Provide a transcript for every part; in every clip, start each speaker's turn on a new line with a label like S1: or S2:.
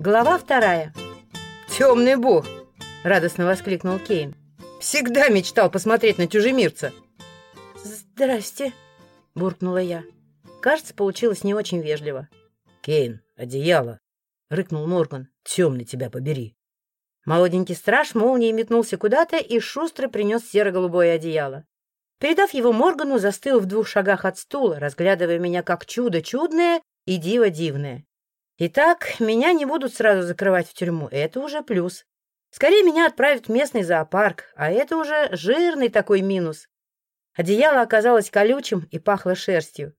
S1: Глава вторая.
S2: «Темный бог!» — радостно воскликнул Кейн. «Всегда мечтал посмотреть на чужемирца!»
S1: «Здрасте!» — буркнула я. Кажется, получилось не очень вежливо.
S2: «Кейн, одеяло!» — рыкнул Морган. «Темный тебя побери!»
S1: Молоденький страж молнией метнулся куда-то и шустро принес серо-голубое одеяло. Передав его Моргану, застыл в двух шагах от стула, разглядывая меня как чудо чудное и диво дивное. Итак, меня не будут сразу закрывать в тюрьму, это уже плюс. Скорее меня отправят в местный зоопарк, а это уже жирный такой минус. Одеяло оказалось колючим и пахло шерстью.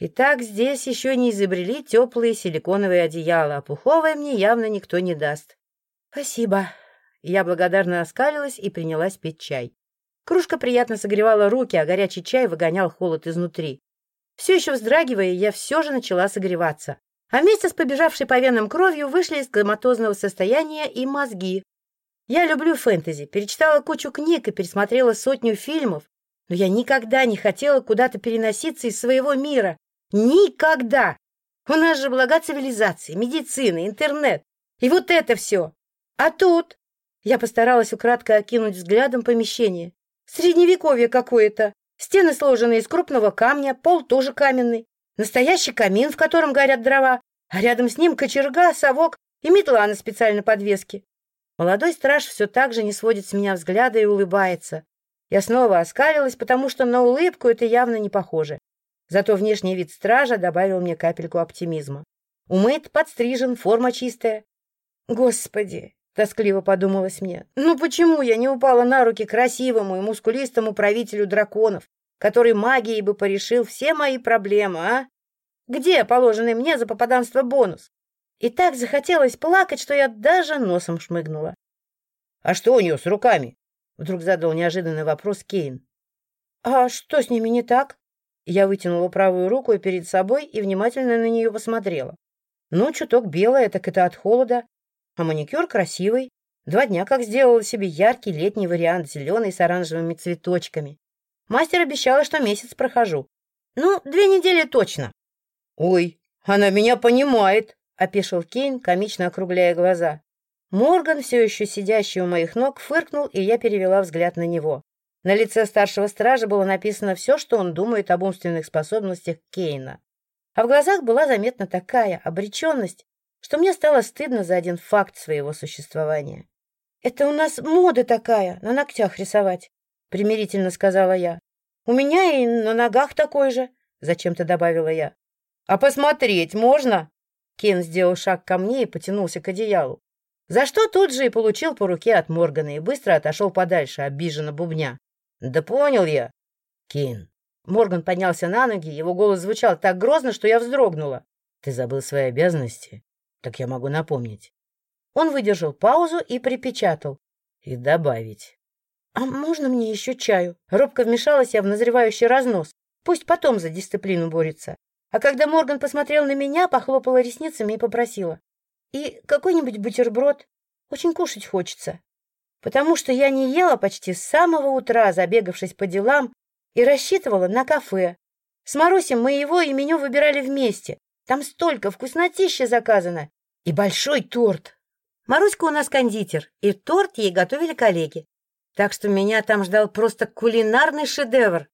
S1: Итак, здесь еще не изобрели теплые силиконовые одеяла, а пуховое мне явно никто не даст. Спасибо. Я благодарно оскалилась и принялась пить чай. Кружка приятно согревала руки, а горячий чай выгонял холод изнутри. Все еще вздрагивая, я все же начала согреваться. А вместе с побежавшей по венам кровью вышли из коматозного состояния и мозги. Я люблю фэнтези, перечитала кучу книг и пересмотрела сотню фильмов, но я никогда не хотела куда-то переноситься из своего мира. Никогда! У нас же блага цивилизации, медицины, интернет. И вот это все. А тут... Я постаралась украдко окинуть взглядом помещение. Средневековье какое-то. Стены сложены из крупного камня, пол тоже каменный. Настоящий камин, в котором горят дрова, а рядом с ним кочерга, совок и метла на специальной подвеске. Молодой страж все так же не сводит с меня взгляда и улыбается. Я снова оскалилась, потому что на улыбку это явно не похоже. Зато внешний вид стража добавил мне капельку оптимизма. Умыт, подстрижен, форма чистая. Господи, тоскливо подумалось мне, ну почему я не упала на руки красивому и мускулистому правителю драконов, который магией бы порешил все мои проблемы, а? Где положенный мне за попаданство бонус? И так захотелось плакать, что я даже носом шмыгнула.
S2: — А что у нее с руками? — вдруг задал неожиданный вопрос Кейн.
S1: — А что с ними не так? Я вытянула правую руку перед собой и внимательно на нее посмотрела. Ну, чуток белая, так это от холода. А маникюр красивый. Два дня как сделала себе яркий летний вариант, зеленый с оранжевыми цветочками. Мастер обещала, что месяц прохожу. Ну, две недели точно.
S2: — Ой, она меня понимает, —
S1: опешил Кейн, комично округляя глаза. Морган, все еще сидящий у моих ног, фыркнул, и я перевела взгляд на него. На лице старшего стража было написано все, что он думает об умственных способностях Кейна. А в глазах была заметна такая обреченность, что мне стало стыдно за один факт своего существования. — Это у нас мода такая, на ногтях рисовать примирительно сказала я. У меня и на ногах такой же, зачем-то добавила я.
S2: А посмотреть можно?
S1: Кен сделал шаг ко мне и потянулся к одеялу. За что тут же и получил по руке от Моргана и быстро отошел подальше, обиженно бубня.
S2: Да понял я.
S1: Кен. Морган поднялся на ноги, его голос звучал так грозно, что я вздрогнула.
S2: Ты забыл свои обязанности? Так я могу напомнить.
S1: Он выдержал паузу и припечатал.
S2: И добавить.
S1: «А можно мне еще чаю?» Робко вмешалась я в назревающий разнос. Пусть потом за дисциплину борется. А когда Морган посмотрел на меня, похлопала ресницами и попросила. «И какой-нибудь бутерброд? Очень кушать хочется. Потому что я не ела почти с самого утра, забегавшись по делам, и рассчитывала на кафе. С Марусей мы его и меню выбирали вместе. Там столько вкуснотища заказано. И большой торт. Маруська у нас кондитер, и торт ей готовили коллеги. Так что меня там ждал просто кулинарный шедевр.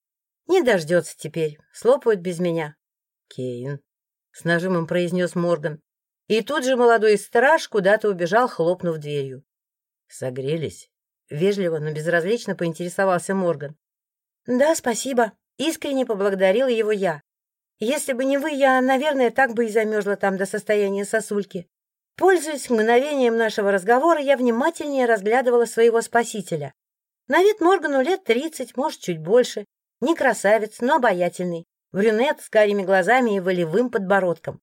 S1: Не дождется теперь, слопают без меня.
S2: — Кейн, —
S1: с нажимом произнес Морган. И тут же молодой страж куда-то убежал, хлопнув дверью.
S2: — Согрелись?
S1: — вежливо, но безразлично поинтересовался Морган. — Да, спасибо. Искренне поблагодарила его я. Если бы не вы, я, наверное, так бы и замерзла там до состояния сосульки. Пользуясь мгновением нашего разговора, я внимательнее разглядывала своего спасителя. На вид Моргану лет тридцать, может, чуть больше. Не красавец, но обаятельный. Брюнет с карими глазами и волевым подбородком.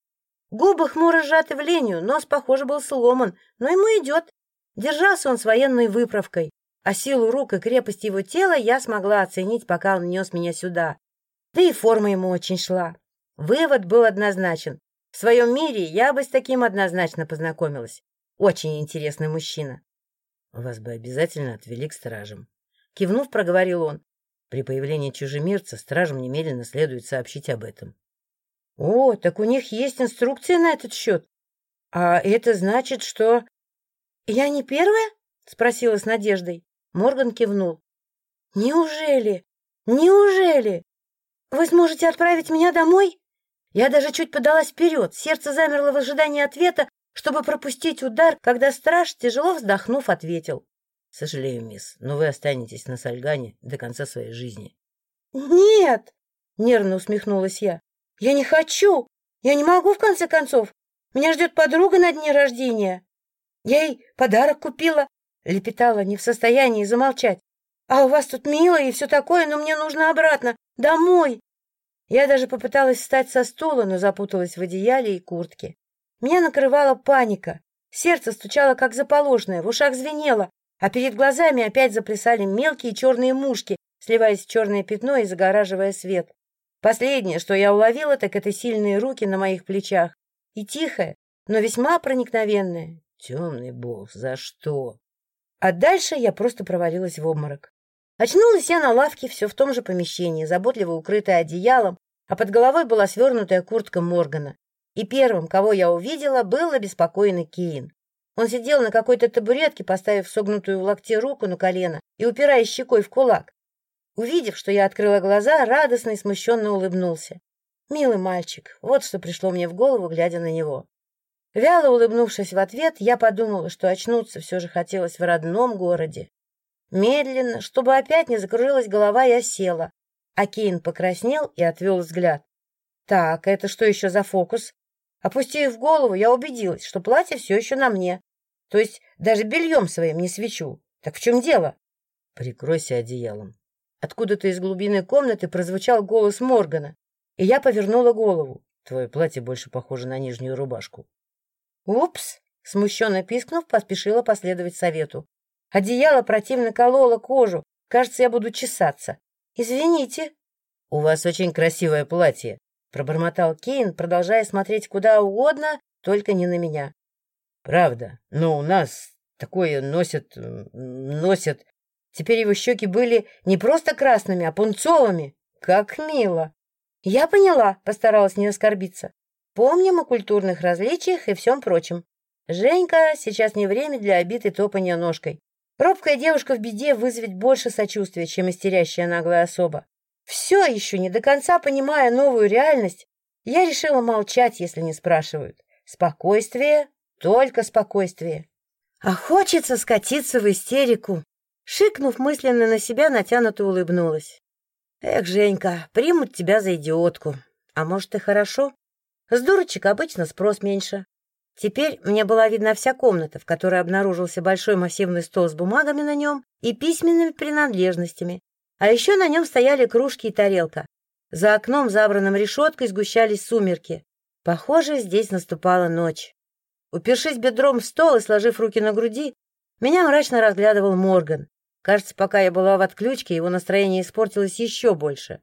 S1: Губы хмуро сжаты в линию, нос, похоже, был сломан, но ему идет. Держался он с военной выправкой, а силу рук и крепость его тела я смогла оценить, пока он нес меня сюда. Да и форма ему очень шла. Вывод был однозначен. В своем мире я бы с таким однозначно познакомилась. Очень интересный мужчина.
S2: Вас бы обязательно отвели к стражам.
S1: Кивнув, проговорил он.
S2: При появлении чужемирца стражам немедленно следует сообщить об этом.
S1: — О, так у них есть инструкция на этот счет. А это значит, что... Я не первая? Спросила с надеждой. Морган кивнул. Неужели? Неужели? Вы сможете отправить меня домой? Я даже чуть подалась вперед, сердце замерло в ожидании ответа, чтобы пропустить удар, когда страж, тяжело вздохнув, ответил. — Сожалею, мисс, но вы останетесь на Сальгане до конца своей жизни. — Нет! — нервно усмехнулась я. — Я не хочу! Я не могу, в конце концов! Меня ждет подруга на дне рождения. Я ей подарок купила, — лепетала, не в состоянии замолчать. А у вас тут мило и все такое, но мне нужно обратно, домой. Я даже попыталась встать со стула, но запуталась в одеяле и куртке. Меня накрывала паника. Сердце стучало, как заположенное, в ушах звенело, а перед глазами опять заплясали мелкие черные мушки, сливаясь в черное пятно и загораживая свет. Последнее, что я уловила, так это сильные руки на моих плечах и тихое, но весьма проникновенное. Темный бог, за что? А дальше я просто провалилась в обморок. Очнулась я на лавке все в том же помещении, заботливо укрытая одеялом, а под головой была свернутая куртка Моргана. И первым, кого я увидела, был обеспокоенный Кейн. Он сидел на какой-то табуретке, поставив согнутую в локте руку на колено и упираясь щекой в кулак. Увидев, что я открыла глаза, радостно и смущенно улыбнулся. Милый мальчик, вот что пришло мне в голову, глядя на него. Вяло улыбнувшись в ответ, я подумала, что очнуться все же хотелось в родном городе. Медленно, чтобы опять не закружилась голова, я села, а Кейн покраснел и отвел взгляд. Так, это что еще за фокус? Опустив голову, я убедилась, что платье все еще на мне. То есть даже бельем своим не свечу. Так в чем дело? Прикройся одеялом. Откуда-то из глубины комнаты прозвучал голос Моргана, и я повернула голову. Твое платье больше похоже на нижнюю рубашку. Упс! Смущенно пискнув, поспешила последовать совету. Одеяло противно кололо кожу. Кажется, я буду чесаться. Извините. — У вас очень красивое платье, — пробормотал Кейн, продолжая смотреть куда угодно, только не на меня. — Правда, но у нас такое носят... носят... Теперь его щеки были не просто красными, а пунцовыми. Как мило! Я поняла, постаралась не оскорбиться. Помним о культурных различиях и всем прочем. Женька, сейчас не время для обид и топания ножкой. Робкая девушка в беде вызовет больше сочувствия, чем истерящая наглая особа. Все еще не до конца понимая новую реальность, я решила молчать, если не спрашивают. Спокойствие, только спокойствие. А хочется скатиться в истерику. Шикнув мысленно на себя, натянуто улыбнулась. Эх, Женька, примут тебя за идиотку. А может, и хорошо? С дурочек обычно спрос меньше. Теперь мне была видна вся комната, в которой обнаружился большой массивный стол с бумагами на нем и письменными принадлежностями. А еще на нем стояли кружки и тарелка. За окном, забранным решеткой, сгущались сумерки. Похоже, здесь наступала ночь. Упершись бедром в стол и сложив руки на груди, меня мрачно разглядывал Морган. Кажется, пока я была в отключке, его настроение испортилось еще больше.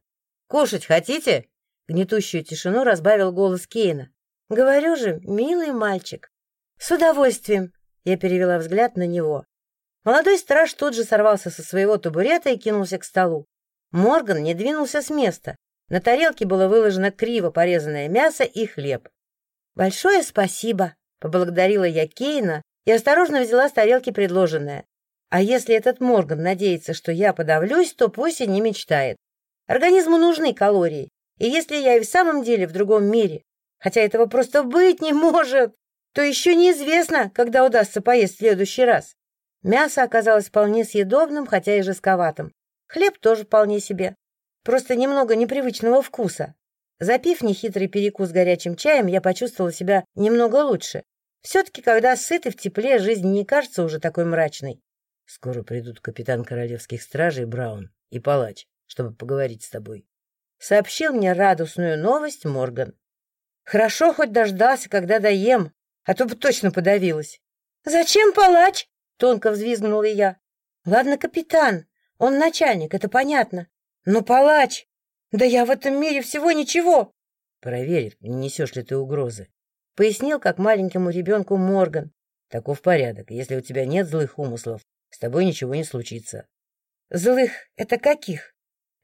S1: «Кушать хотите?» Гнетущую тишину разбавил голос Кейна. Говорю же, милый мальчик. С удовольствием. Я перевела взгляд на него. Молодой страж тут же сорвался со своего табурета и кинулся к столу. Морган не двинулся с места. На тарелке было выложено криво порезанное мясо и хлеб. «Большое спасибо», — поблагодарила я Кейна и осторожно взяла с тарелки предложенное. А если этот Морган надеется, что я подавлюсь, то пусть и не мечтает. Организму нужны калории. И если я и в самом деле в другом мире, хотя этого просто быть не может, то еще неизвестно, когда удастся поесть в следующий раз. Мясо оказалось вполне съедобным, хотя и жестковатым. Хлеб тоже вполне себе. Просто немного непривычного вкуса. Запив нехитрый перекус горячим чаем, я почувствовала себя немного лучше. Все-таки, когда сыт и в тепле, жизнь не кажется уже такой мрачной. Скоро придут капитан королевских стражей Браун и палач, чтобы поговорить с тобой. Сообщил мне радостную новость Морган. Хорошо хоть дождался, когда доем, а то бы точно подавилась. «Зачем палач?» — тонко взвизгнула я. «Ладно, капитан, он начальник, это понятно. Но палач! Да я в этом мире всего ничего!» «Проверь, не несешь ли ты угрозы», — пояснил как маленькому ребенку Морган. «Таков порядок. Если у тебя нет злых умыслов, с тобой ничего не случится». «Злых — это каких?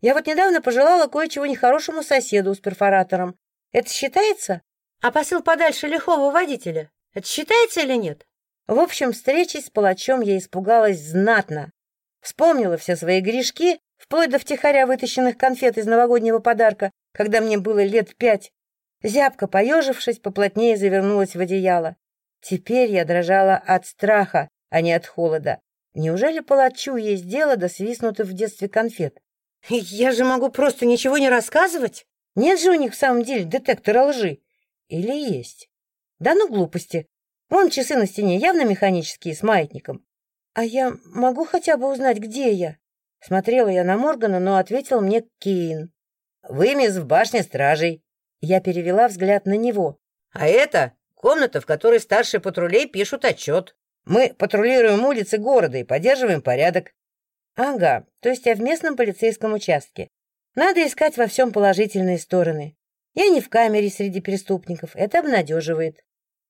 S1: Я вот недавно пожелала кое-чего нехорошему соседу с перфоратором, это считается? А посыл подальше лихого водителя? Это считается или нет? В общем, встречи с палачом я испугалась знатно. Вспомнила все свои грешки, вплоть до втихаря вытащенных конфет из новогоднего подарка, когда мне было лет пять. Зябко поежившись, поплотнее завернулась в одеяло. Теперь я дрожала от страха, а не от холода. Неужели палачу есть дело до свистнутых в детстве конфет? Я же могу просто ничего не рассказывать. Нет же у них в самом деле детектора лжи. Или есть? Да ну глупости. Вон часы на стене явно механические, с маятником. А я могу хотя бы узнать, где я? Смотрела я на Моргана, но ответил мне Кейн. Вы, мисс, в башне стражей. Я перевела взгляд на него. А это комната, в которой старшие патрулей пишут отчет. Мы патрулируем улицы города и поддерживаем порядок. Ага, то есть я в местном полицейском участке. Надо искать во всем положительные стороны. Я не в камере среди преступников, это обнадеживает.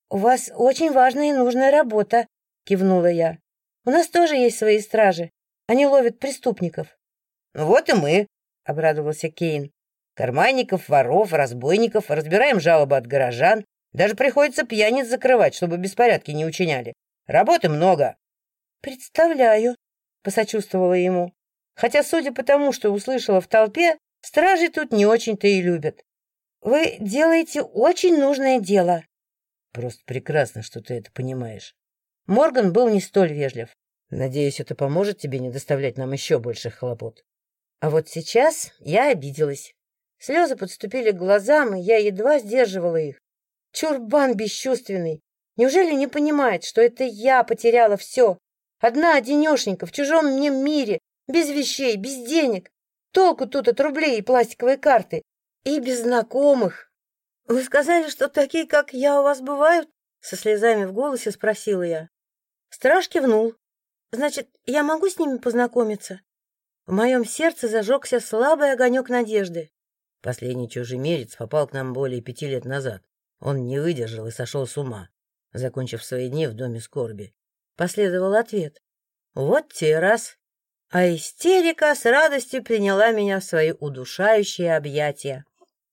S1: У вас очень важная и нужная работа, кивнула я. У нас тоже есть свои стражи. Они ловят преступников. Вот и мы, обрадовался Кейн. Карманников, воров, разбойников, разбираем жалобы от горожан. Даже приходится пьяниц закрывать, чтобы беспорядки не учиняли. Работы много. Представляю, посочувствовала ему. Хотя, судя по тому, что услышала в толпе, стражи тут не очень-то и любят. Вы делаете очень нужное дело. Просто прекрасно, что ты это понимаешь. Морган был не столь вежлив. Надеюсь, это поможет тебе не доставлять нам еще больших хлопот. А вот сейчас я обиделась. Слезы подступили к глазам, и я едва сдерживала их. Чурбан бесчувственный. Неужели не понимает, что это я потеряла все? Одна одинешенька в чужом мне мире, без вещей, без денег. Толку тут от рублей и пластиковой карты. И без знакомых. Вы сказали, что такие, как я, у вас бывают? Со слезами в голосе спросила я. Страж кивнул. Значит, я могу с ними познакомиться? В моем сердце зажегся слабый огонек надежды. Последний чужемерец попал к нам более пяти лет назад. Он не выдержал и сошел с ума, закончив свои дни в доме скорби. Последовал ответ. Вот те раз. А истерика с радостью приняла меня в свои удушающие объятия.